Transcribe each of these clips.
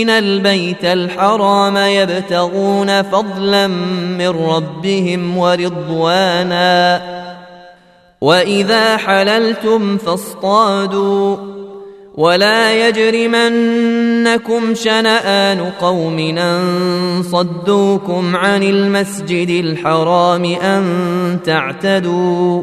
آمين البيت الحرام يبتغون فضلا من ربهم ورضوانا. وإذا حللتم فاصطادوا. ولا يجرمنكم شنآن قوم أن صدوكم عن المسجد الحرام أن تعتدوا.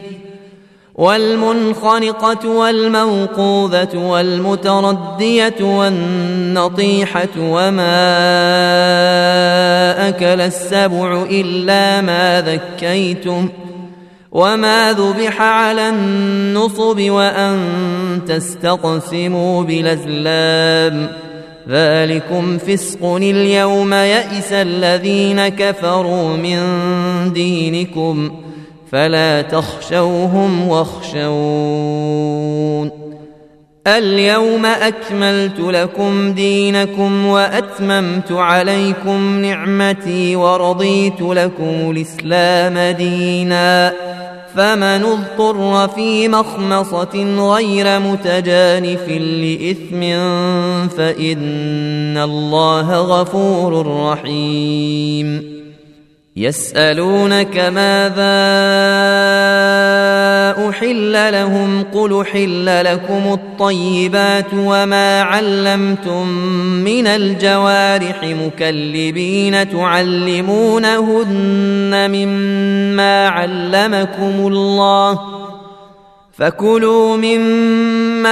والمنخنقة والموقوذة والمتردية والنطيحة وما أكل السبع إلا ما ذكيتم ۖ وما ذبح على النصب وأن تستقسموا بالأزلام. ذلكم فسق اليوم يئس الذين كفروا من دينكم. فلا تخشوهم واخشون. اليوم أكملت لكم دينكم وأتممت عليكم نعمتي ورضيت لكم الإسلام دينا. فمن اضطر في مخمصة غير متجانف لإثم فإن الله غفور رحيم. يسألونك ماذا أحل لهم قل حل لكم الطيبات وما علمتم من الجوارح مكلبين تعلمونهن مما علمكم الله فكلوا مما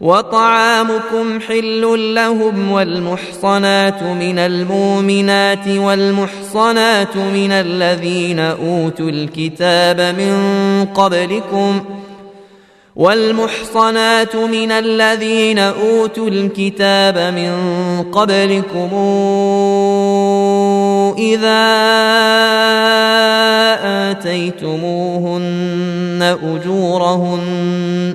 وطعامكم حل لهم والمحصنات من المؤمنات والمحصنات من الذين أوتوا الكتاب من قبلكم والمحصنات من الذين أوتوا الكتاب من قبلكم إذا آتيتموهن أجورهن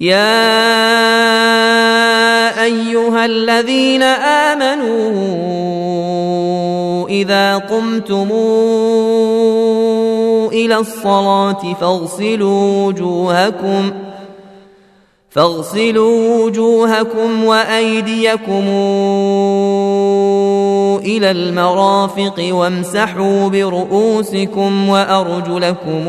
يا ايها الذين امنوا اذا قمتم إلى الصلاه فاغسلوا وجوهكم فاغسلوا وجوهكم وايديكم إلى المرافق وامسحوا برؤوسكم وارجلكم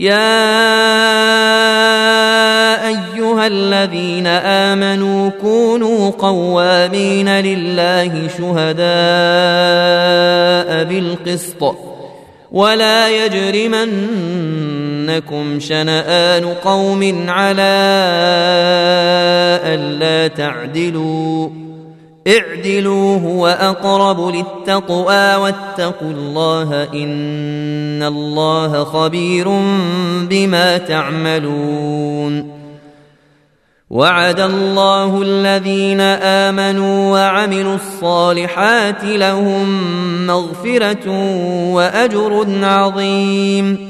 يا أيها الذين آمنوا كونوا قوامين لله شهداء بالقسط ولا يجرمنكم شنآن قوم على ألا تعدلوا اعدلوا هو أقرب للتقوى واتقوا الله إن الله خبير بما تعملون وعد الله الذين آمنوا وعملوا الصالحات لهم مغفرة وأجر عظيم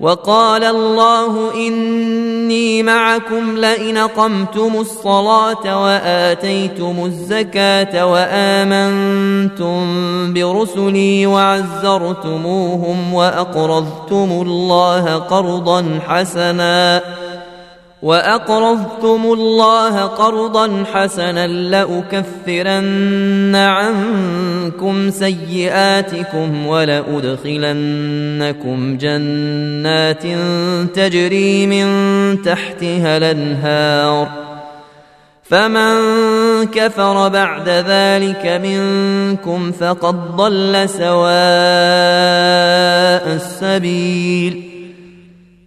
وقال الله إني معكم لئن قمتم الصلاة وآتيتم الزكاة وآمنتم برسلي وعزرتموهم وأقرضتم الله قرضا حسنا واقرضتم الله قرضا حسنا لاكفرن عنكم سيئاتكم ولادخلنكم جنات تجري من تحتها الانهار فمن كفر بعد ذلك منكم فقد ضل سواء السبيل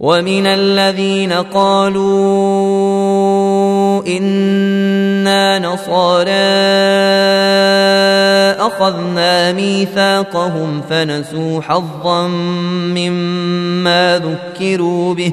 ومن الذين قالوا إنا نصارى أخذنا ميثاقهم فنسوا حظا مما ذكروا به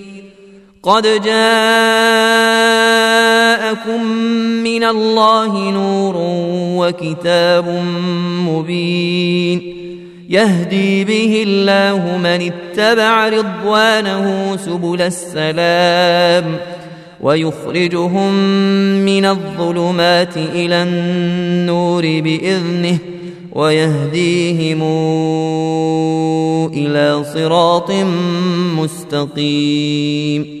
قد جاءكم من الله نور وكتاب مبين يهدي به الله من اتبع رضوانه سبل السلام ويخرجهم من الظلمات إلى النور بإذنه ويهديهم إلى صراط مستقيم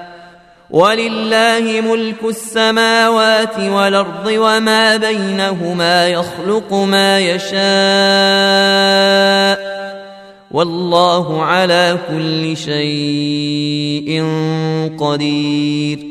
ولله ملك السماوات والأرض وما بينهما يخلق ما يشاء والله على كل شيء قدير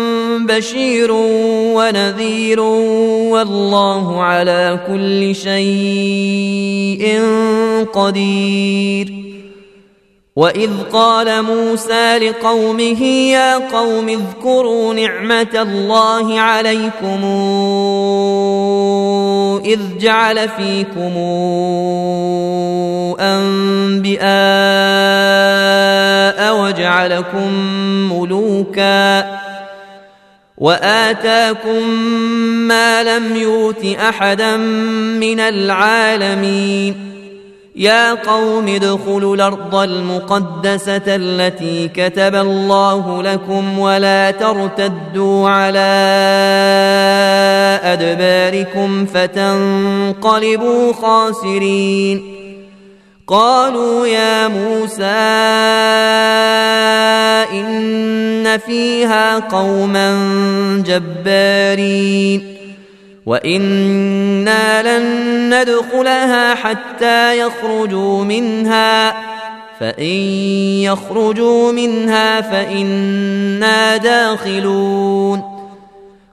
بشير ونذير والله على كل شيء قدير. واذ قال موسى لقومه يا قوم اذكروا نعمه الله عليكم اذ جعل فيكم انبئاء وجعلكم وآتاكم ما لم يؤت أحدا من العالمين. يا قوم ادخلوا الأرض المقدسة التي كتب الله لكم ولا ترتدوا على أدباركم فتنقلبوا خاسرين. قالوا يا موسى إن فيها قوما جبارين وإنا لن ندخلها حتى يخرجوا منها فإن يخرجوا منها فإنا داخلون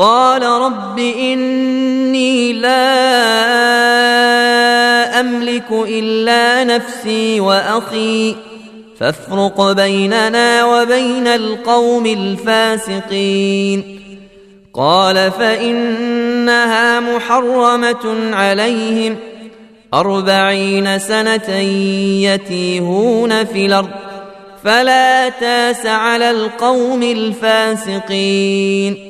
قال رب إني لا أملك إلا نفسي وأخي فافرق بيننا وبين القوم الفاسقين. قال فإنها محرمة عليهم أربعين سنة يتيهون في الأرض فلا تاس على القوم الفاسقين.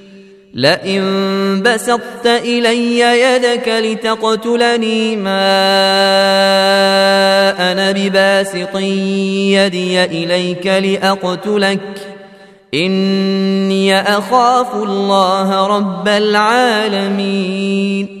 لئن بسطت إلي يدك لتقتلني ما أنا بباسط يدي إليك لأقتلك. إني أخاف الله رب العالمين.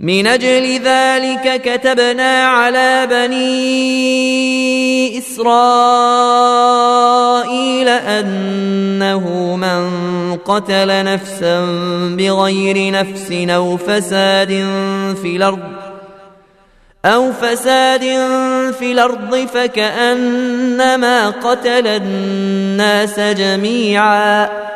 من أجل ذلك كتبنا على بني إسرائيل أنه من قتل نفسا بغير نفس أو فساد في الأرض أو فساد في الأرض فكأنما قتل الناس جميعاً.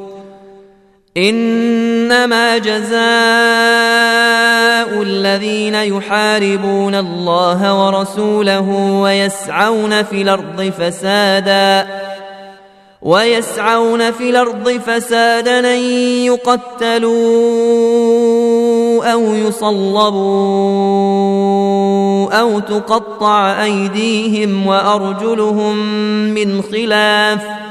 إنما جزاء الذين يحاربون الله ورسوله ويسعون في الأرض فسادا ويسعون في الأرض فسادا أن يقتلوا أو يصلبوا أو تقطع أيديهم وأرجلهم من خلاف.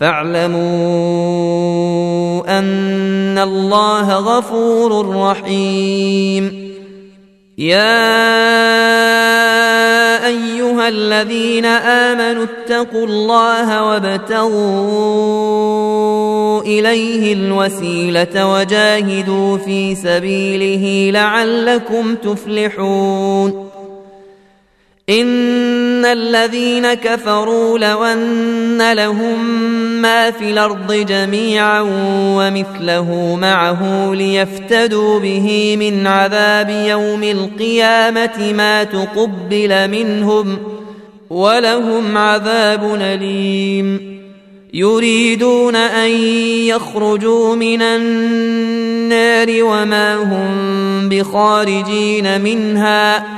فاعلموا أن الله غفور رحيم. يا أيها الذين آمنوا اتقوا الله وابتغوا إليه الوسيلة وجاهدوا في سبيله لعلكم تفلحون. ان الذين كفروا لو ان لهم ما في الأرض جميعا ومثله معه ليفتدوا به من عذاب يوم القيامه ما تقبل منهم ولهم عذاب اليم يريدون ان يخرجوا من النار وما هم بخارجين منها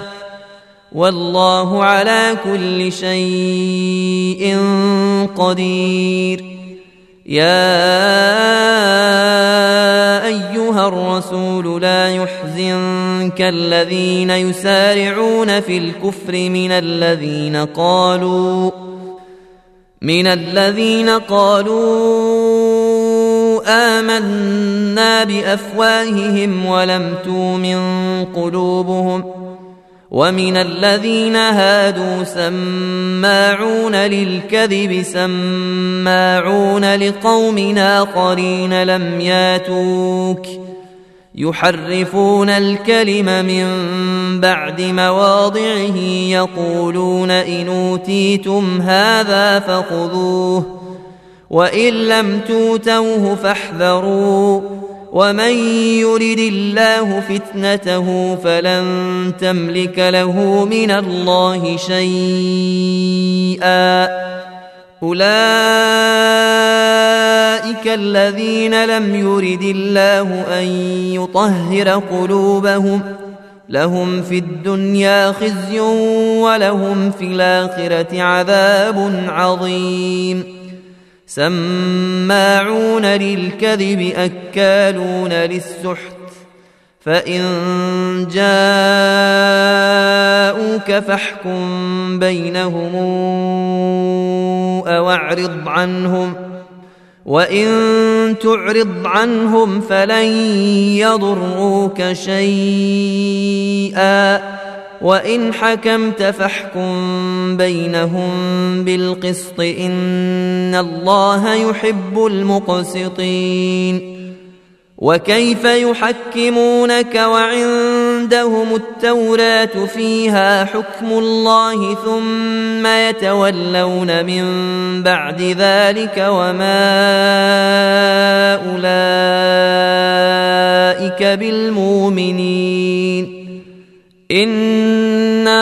والله على كل شيء قدير. يا أيها الرسول لا يحزنك الذين يسارعون في الكفر من الذين قالوا من الذين قالوا آمنا بأفواههم ولم تؤمن قلوبهم. ومن الذين هادوا سماعون للكذب سماعون لقوم آخرين لم ياتوك يحرفون الكلم من بعد مواضعه يقولون إن أوتيتم هذا فخذوه وإن لم توتوه فاحذروا ومن يرد الله فتنته فلن تملك له من الله شيئا. أولئك الذين لم يرد الله أن يطهر قلوبهم لهم في الدنيا خزي ولهم في الآخرة عذاب عظيم. سماعون للكذب أكالون للسحت فان جاءوك فاحكم بينهم أو اعرض عنهم وان تعرض عنهم فلن يضروك شيئا وان حكمت فاحكم بينهم بالقسط ان الله يحب المقسطين وكيف يحكمونك وعندهم التوراة فيها حكم الله ثم يتولون من بعد ذلك وما أولئك بالمؤمنين إنا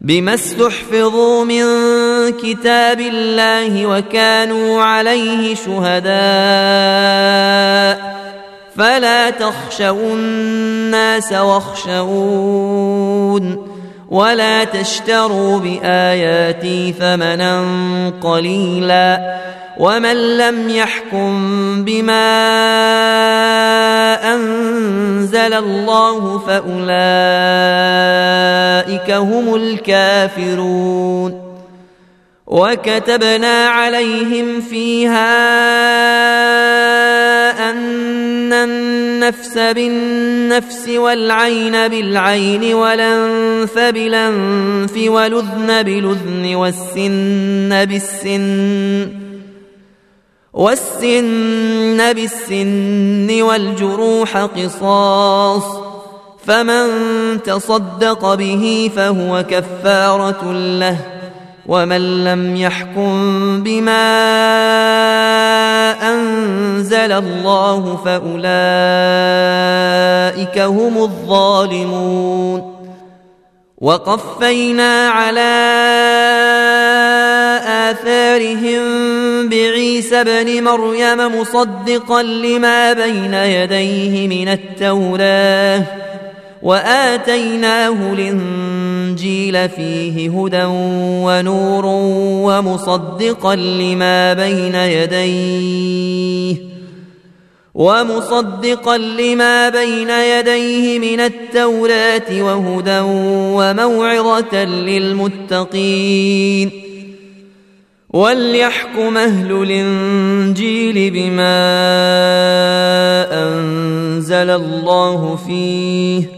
بما استحفظوا من كتاب الله وكانوا عليه شهداء فلا تخشوا الناس واخشون ولا تشتروا بآياتي ثمنا قليلا ومن لم يحكم بما أنزل الله فأولئك هم الكافرون وكتبنا عليهم فيها أن النفس بالنفس والعين بالعين والأنف بالأنف والأذن بالأذن والسن بالسن والسن بالسن والجروح قصاص فمن تصدق به فهو كفارة له ومن لم يحكم بما أنزل الله فأولئك هم الظالمون وقفينا على آثارهم بعيسى ابن مريم مصدقا لما بين يديه من التوراة وآتيناه الإنجيل فيه هدى ونور ومصدقا لما بين يديه ومصدقا لما بين يديه من التوراة وهدى وموعظة للمتقين وليحكم أهل الإنجيل بما أنزل الله فيه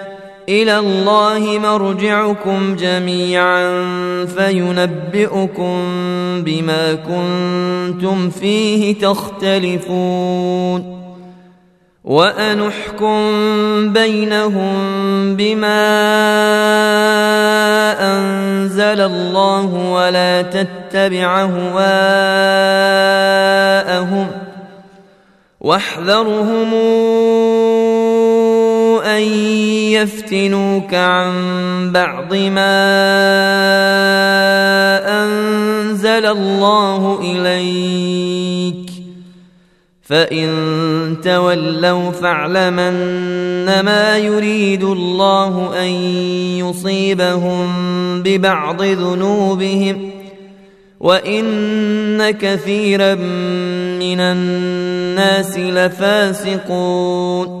إلى الله مرجعكم جميعا فينبئكم بما كنتم فيه تختلفون. وأنحكم بينهم بما أنزل الله ولا تتبع أهواءهم واحذرهم أن يفتنوك عن بعض ما أنزل الله إليك. فإن تولوا فاعلمن ما يريد الله أن يصيبهم ببعض ذنوبهم وإن كثيرا من الناس لفاسقون.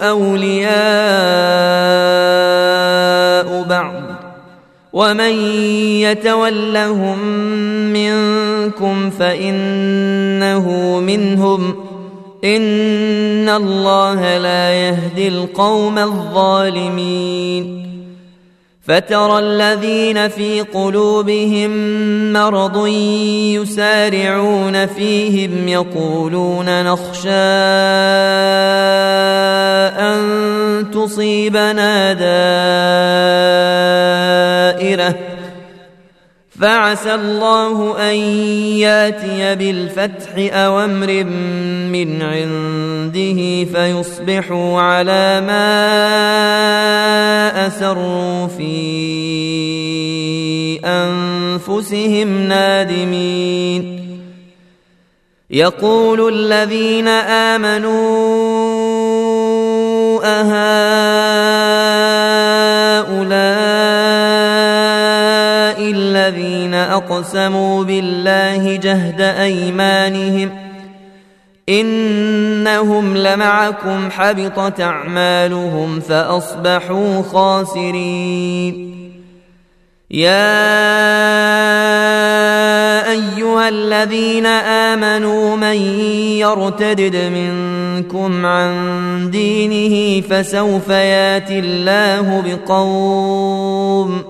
أولياء بعض ومن يتولهم منكم فإنه منهم إن الله لا يهدي القوم الظالمين فترى الذين في قلوبهم مرض يسارعون فيهم يقولون نخشى أن تصيبنا دائرة. فعسى الله أن ياتي بالفتح أو أمر من عنده فيصبحوا على ما اسروا في أنفسهم نادمين. يقول الذين آمنوا أهؤلاء الذين أقسموا بالله جهد أيمانهم إنهم لمعكم حبطت أعمالهم فأصبحوا خاسرين. يا أيها الذين آمنوا من يرتدد منكم عن دينه فسوف ياتي الله بقوم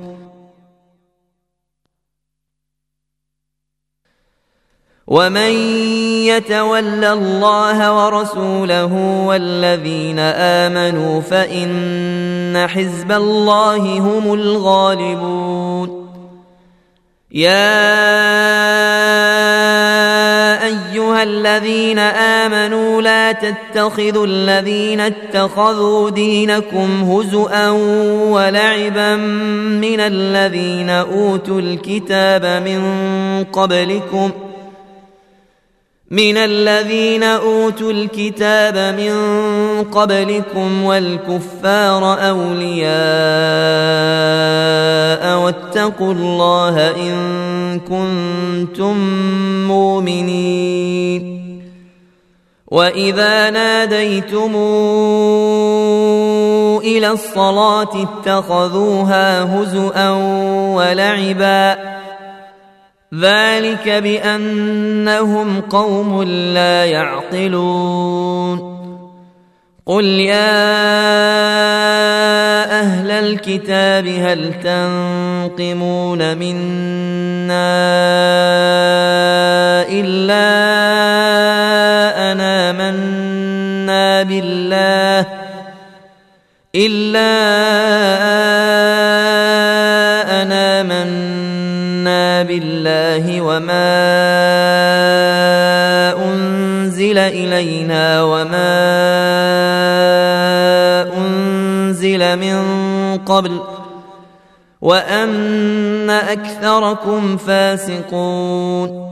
ومن يتول الله ورسوله والذين امنوا فان حزب الله هم الغالبون يا ايها الذين امنوا لا تتخذوا الذين اتخذوا دينكم هزءا ولعبا من الذين اوتوا الكتاب من قبلكم ۖ من الذين أوتوا الكتاب من قبلكم والكفار أولياء واتقوا الله إن كنتم مؤمنين. وإذا ناديتم إلى الصلاة اتخذوها هزءا ولعبا ذلك بأنهم قوم لا يعقلون. قل يا أهل الكتاب هل تنقمون منا إلا أنا منا بالله إلا بالله وما أنزل إلينا وما أنزل من قبل وأن أكثركم فاسقون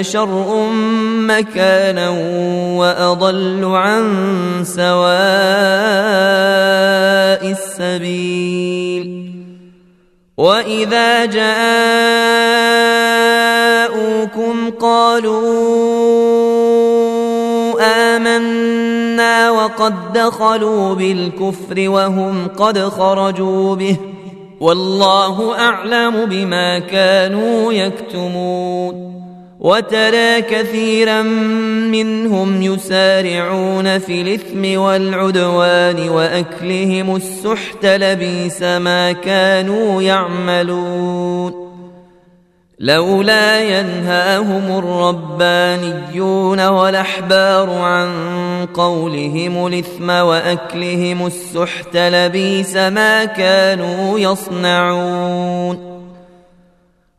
شر مكانا وأضل عن سواء السبيل. وإذا جاءوكم قالوا آمنا وقد دخلوا بالكفر وهم قد خرجوا به ۖ. والله أعلم بما كانوا يكتمون. وترى كثيرا منهم يسارعون في الإثم والعدوان وأكلهم السحت لبيس ما كانوا يعملون. لولا ينهاهم الربانيون والأحبار عن قولهم الإثم وأكلهم السحت لبيس ما كانوا يصنعون.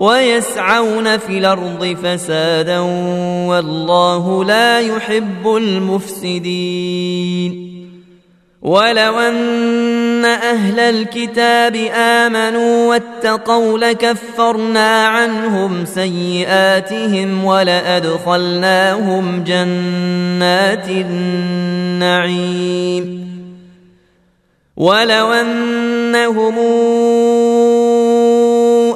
ويسعون في الأرض فسادا والله لا يحب المفسدين. ولو أن أهل الكتاب آمنوا واتقوا لكفرنا عنهم سيئاتهم ولأدخلناهم جنات النعيم. ولو أنهم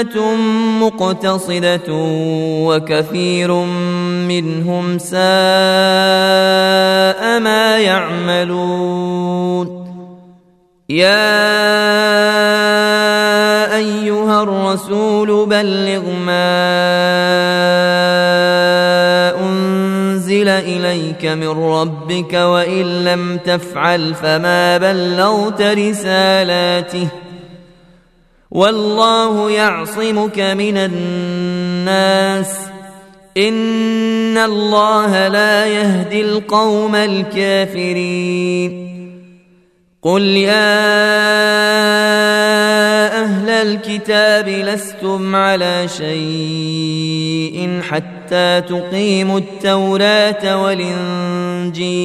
امه مقتصدة وكثير منهم ساء ما يعملون. يا أيها الرسول بلغ ما أنزل إليك من ربك وإن لم تفعل فما بلغت رسالاته. والله يعصمك من الناس. إن الله لا يهدي القوم الكافرين. قل يا أهل الكتاب لستم على شيء حتى تقيموا التوراة والإنجيل.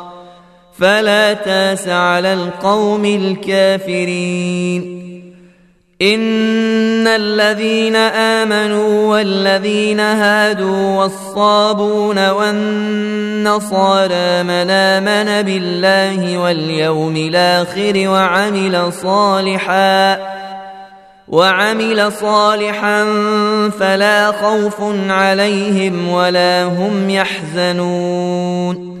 فلا تاس على القوم الكافرين. إن الذين آمنوا والذين هادوا والصابون والنصارى من آمن بالله واليوم الآخر وعمل صالحا وعمل صالحا فلا خوف عليهم ولا هم يحزنون.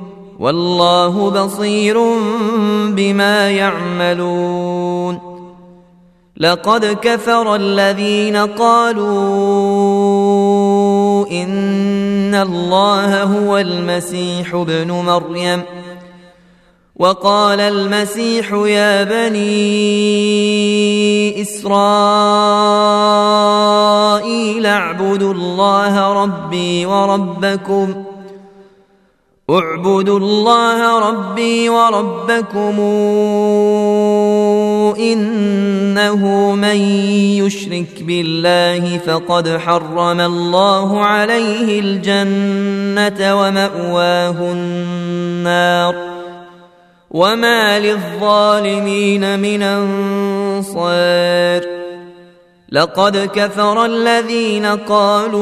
والله بصير بما يعملون. لقد كفر الذين قالوا إن الله هو المسيح ابن مريم. وقال المسيح يا بني إسرائيل اعبدوا الله ربي وربكم اعبدوا الله ربي وربكم إنه من يشرك بالله فقد حرم الله عليه الجنة ومأواه النار وما للظالمين من أنصار لقد كفر الذين قالوا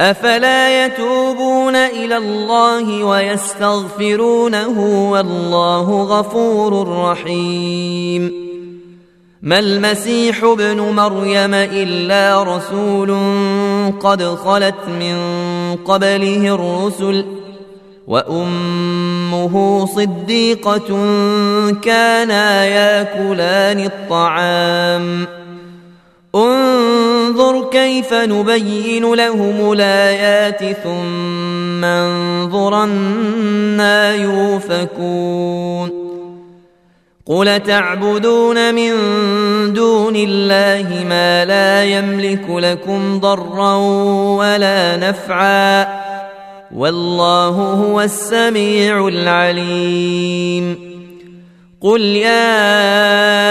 أفلا يتوبون إلى الله ويستغفرونه والله غفور رحيم. ما المسيح ابن مريم إلا رسول قد خلت من قبله الرسل وأمه صديقة كانا يأكلان الطعام. انظر كيف نبين لهم الآيات ثم انظر أنا يوفكون قل تعبدون من دون الله ما لا يملك لكم ضرا ولا نفعا والله هو السميع العليم. قل يا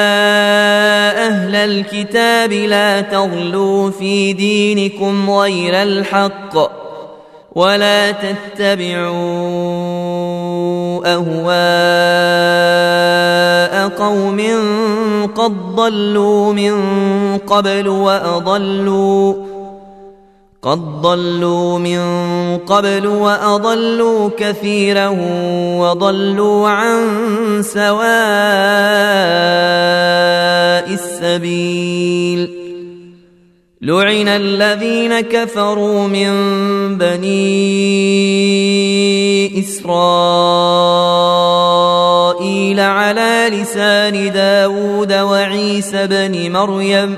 الكتاب لا تغلوا في دينكم غير الحق ولا تتبعوا أهواء قوم قد ضلوا من قبل وأضلوا قد ضلوا من قبل واضلوا كثيرا وضلوا عن سواء السبيل لعن الذين كفروا من بني إسرائيل على لسان داود وعيسى بن مريم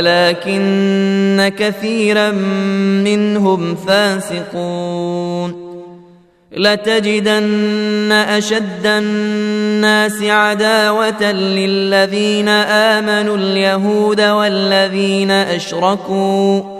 ولكن كثيرا منهم فاسقون. لتجدن أشد الناس عداوة للذين آمنوا اليهود والذين أشركوا.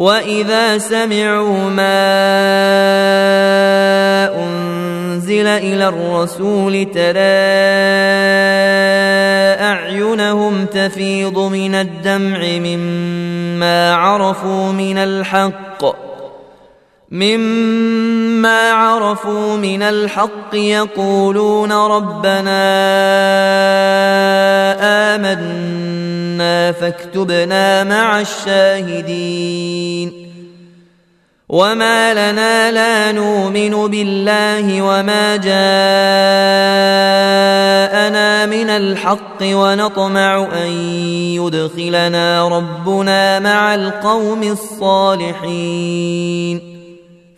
واذا سمعوا ما انزل إلى الرسول ترى اعينهم تفيض من الدمع مما عرفوا من الحق مما عرفوا من الحق يقولون ربنا فاكتبنا مع الشاهدين. وما لنا لا نؤمن بالله وما جاءنا من الحق ونطمع ان يدخلنا ربنا مع القوم الصالحين.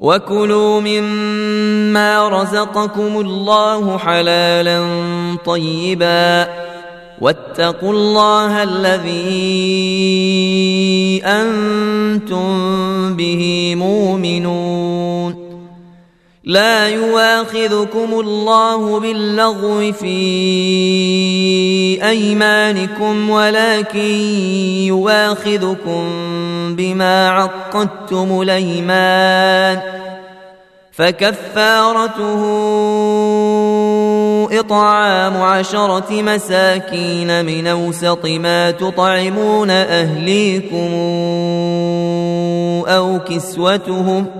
وكلوا مما رزقكم الله حلالا طيبا واتقوا الله الذي أنتم به مؤمنون لا يواخذكم الله باللغو في أيمانكم ولكن يواخذكم بما عقدتم الأيمان فكفارته إطعام عشرة مساكين من أوسط ما تطعمون أهليكم أو كسوتهم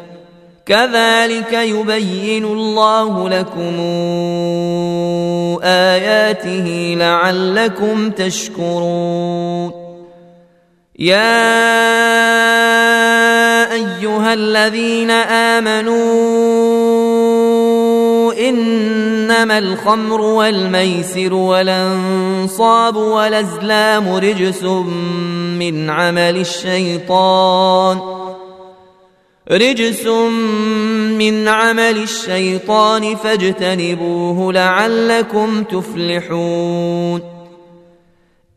كذلك يبين الله لكم آياته لعلكم تشكرون. يا أيها الذين آمنوا إنما الخمر والميسر والأنصاب والأزلام رجس من عمل الشيطان. رجس من عمل الشيطان فاجتنبوه لعلكم تفلحون.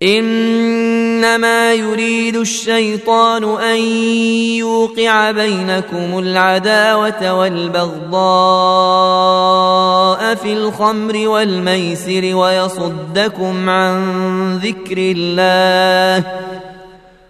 إنما يريد الشيطان أن يوقع بينكم العداوة والبغضاء في الخمر والميسر ويصدكم عن ذكر الله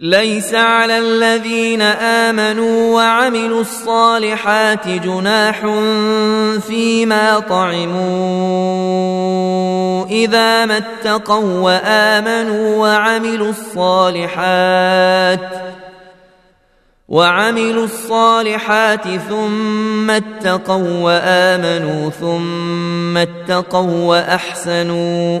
ليس على الذين آمنوا وعملوا الصالحات جناح فيما طعموا إذا ما اتقوا وآمنوا وعملوا الصالحات وعملوا الصالحات ثم اتقوا وآمنوا ثم اتقوا وأحسنوا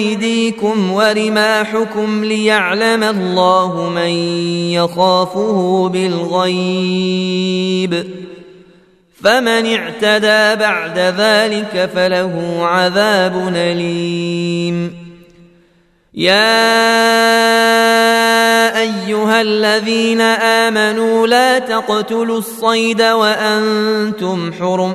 أيديكم ورماحكم ليعلم الله من يخافه بالغيب. فمن اعتدى بعد ذلك فله عذاب أليم. يا أيها الذين آمنوا لا تقتلوا الصيد وأنتم حرم.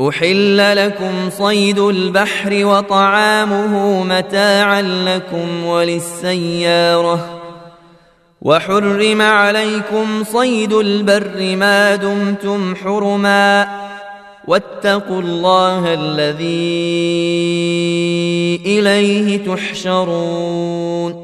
احل لكم صيد البحر وطعامه متاعا لكم وللسياره وحرم عليكم صيد البر ما دمتم حرما واتقوا الله الذي اليه تحشرون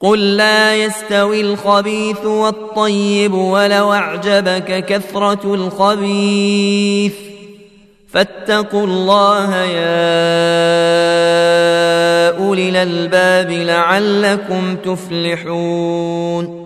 قل لا يستوي الخبيث والطيب ولو أعجبك كثرة الخبيث. فاتقوا الله يا أولي الألباب لعلكم تفلحون.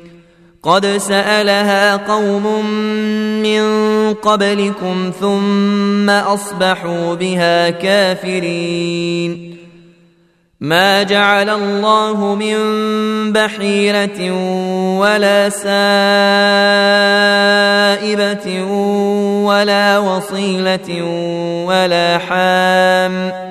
قد سالها قوم من قبلكم ثم اصبحوا بها كافرين ما جعل الله من بحيره ولا سائبه ولا وصيله ولا حام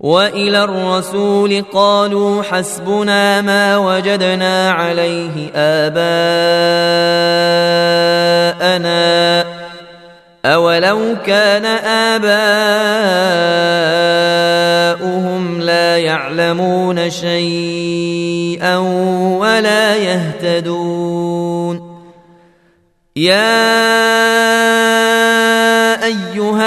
وإلى الرسول قالوا حسبنا ما وجدنا عليه آباءنا أولو كان آباؤهم لا يعلمون شيئا ولا يهتدون. يا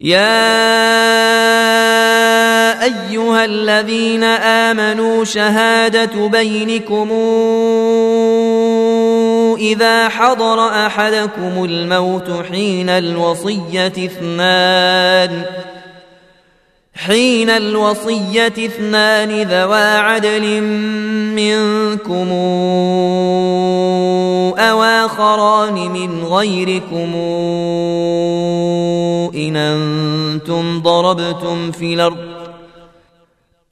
يا أيها الذين آمنوا شهادة بينكم إذا حضر أحدكم الموت حين الوصية اثنان حين الوصية اثنان ذوا عدل منكم أو آخران من غيركم إن أنتم ضربتم في الأرض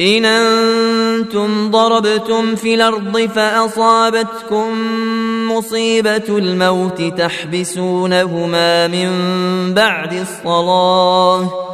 إن أنتم ضربتم في الأرض فأصابتكم مصيبة الموت تحبسونهما من بعد الصلاة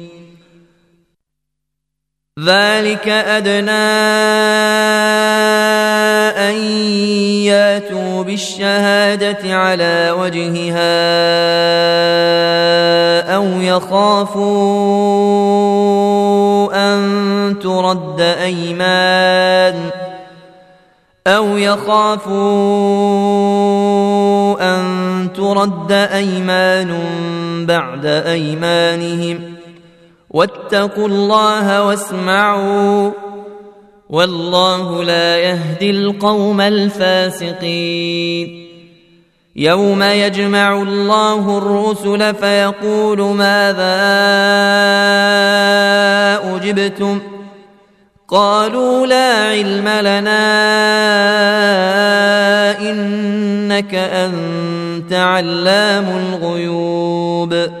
ذلك أدنى أن ياتوا بالشهادة على وجهها أو يخافوا أن ترد أيمان أو يخافوا أن ترد أيمان بعد أيمانهم واتقوا الله واسمعوا. والله لا يهدي القوم الفاسقين. يوم يجمع الله الرسل فيقول ماذا أجبتم؟ قالوا لا علم لنا إنك أنت علام الغيوب.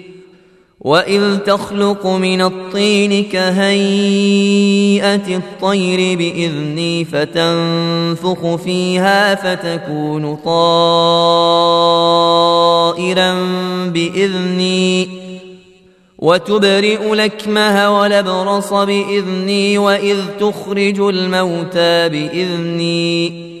واذ تخلق من الطين كهيئه الطير باذني فتنفخ فيها فتكون طائرا باذني وتبرئ لكمه ولبرص باذني واذ تخرج الموتى باذني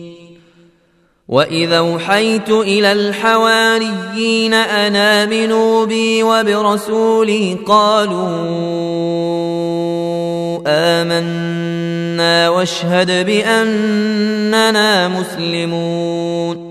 واذا اوحيت إلى الحواريين ان امنوا بي وبرسولي قالوا امنا واشهد باننا مسلمون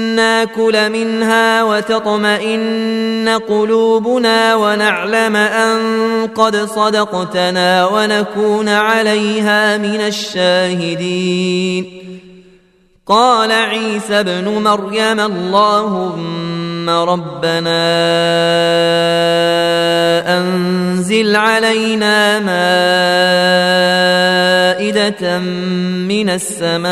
ناكل منها وتطمئن قلوبنا ونعلم أن قد صدقتنا ونكون عليها من الشاهدين. قال عيسى ابن مريم اللهم ربنا أنزل علينا مائدة من السماء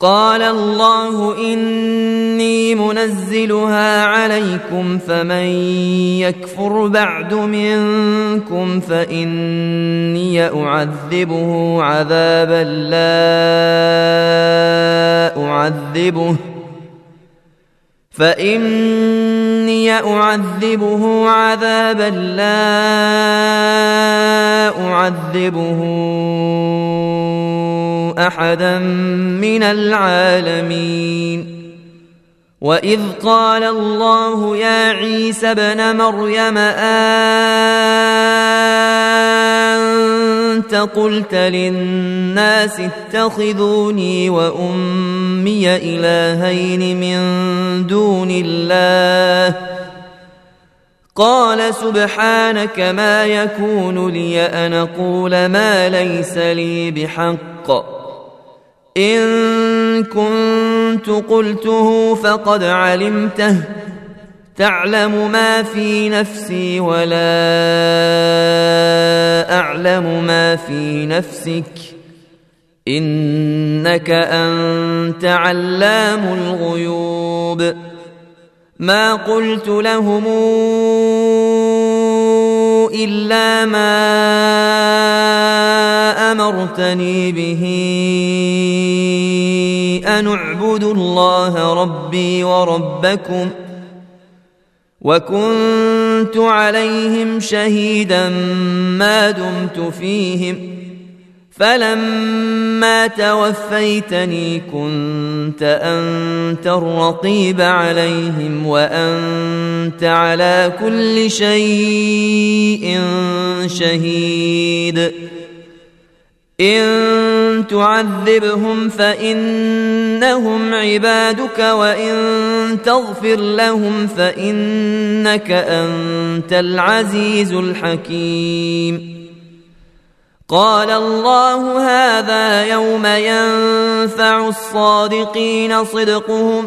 قال الله إني منزلها عليكم فمن يكفر بعد منكم فإني أعذبه عذابا لا أعذبه فإني أعذبه عذابا لا أعذبه أحدا من العالمين. وإذ قال الله يا عيسى ابن مريم انت قلت للناس اتخذوني وأمي إلهين من دون الله؟ قال سبحانك ما يكون لي أن أقول ما ليس لي بحق. إن كنت قلته فقد علمته تعلم ما في نفسي ولا أعلم ما في نفسك إنك أنت علام الغيوب. ما قلت لهم إلا ما أمرتني به أن اعبدوا الله ربي وربكم وكنت عليهم شهيدا ما دمت فيهم فلما توفيتني كنت أنت الرقيب عليهم وأنت على كل شيء شهيد إن تعذبهم فإنهم عبادك وإن تغفر لهم فإنك أنت العزيز الحكيم. قال الله هذا يوم ينفع الصادقين صدقهم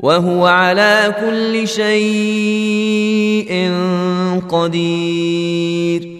وهو على كل شيء قدير.